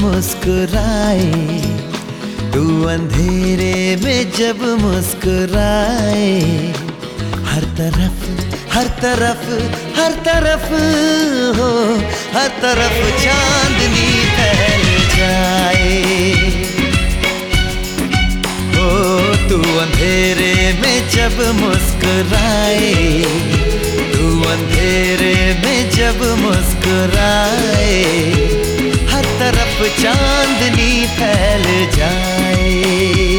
मुस्कुराए, तू अंधेरे में जब मुस्कुराए, हर तरफ़ हर तरफ़ हर तरफ़ हो, हर तरफ़ चांदनी फैल जाए। हो, तू अंधेरे में जब मुस्कुराए तू अंधेरे में जब मुस्कुराए हर तरफ़ चांदनी फैल जाए।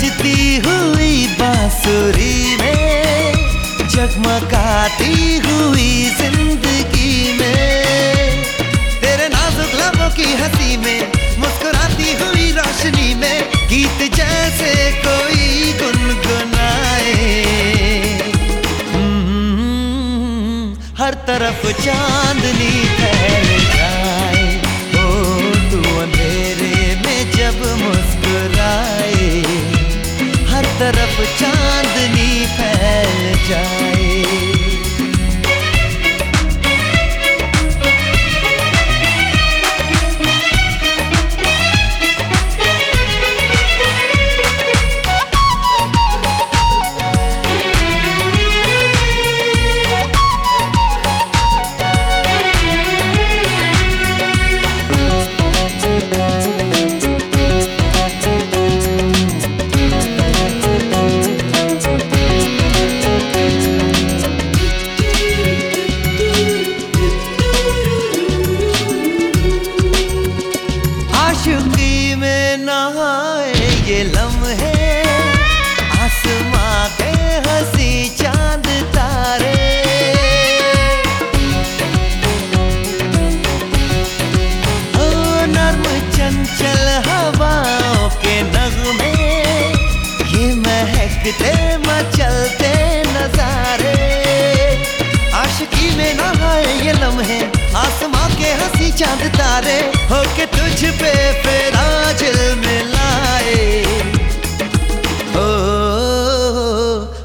बजती हुई बांसुरी में जगमगाती हुई ज़िंदगी में। तेरे नाजुक लबों की हँसी में मुस्कुराती हुई रोशनी में गीत जैसे कोई गुनगुनाए। हम्म, हर तरफ़ चांदनी फैल महकते मचलते नजारे। आशिकी में नहाए ये लम्हे, आसमां के हँसी चाँद तारे। होके तुझ पे फिर आजल मिलाए। ओ,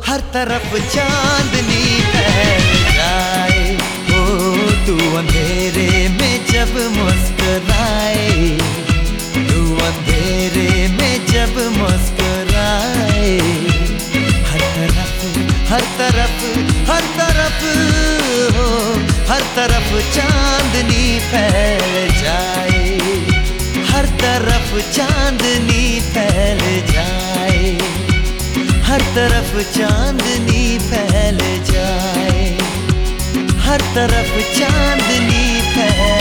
हर तरफ़ चांदनी जाए ओ, तू अंधेरे में जब मुस्कुराए। हर तरफ़ हर तरफ़ हो, हर तरफ़ चांदनी फैल जाए। हर तरफ़ चांदनी फैल जाए। हर तरफ़ चांदनी फैल जाए। हर तरफ़ चांदनी फैल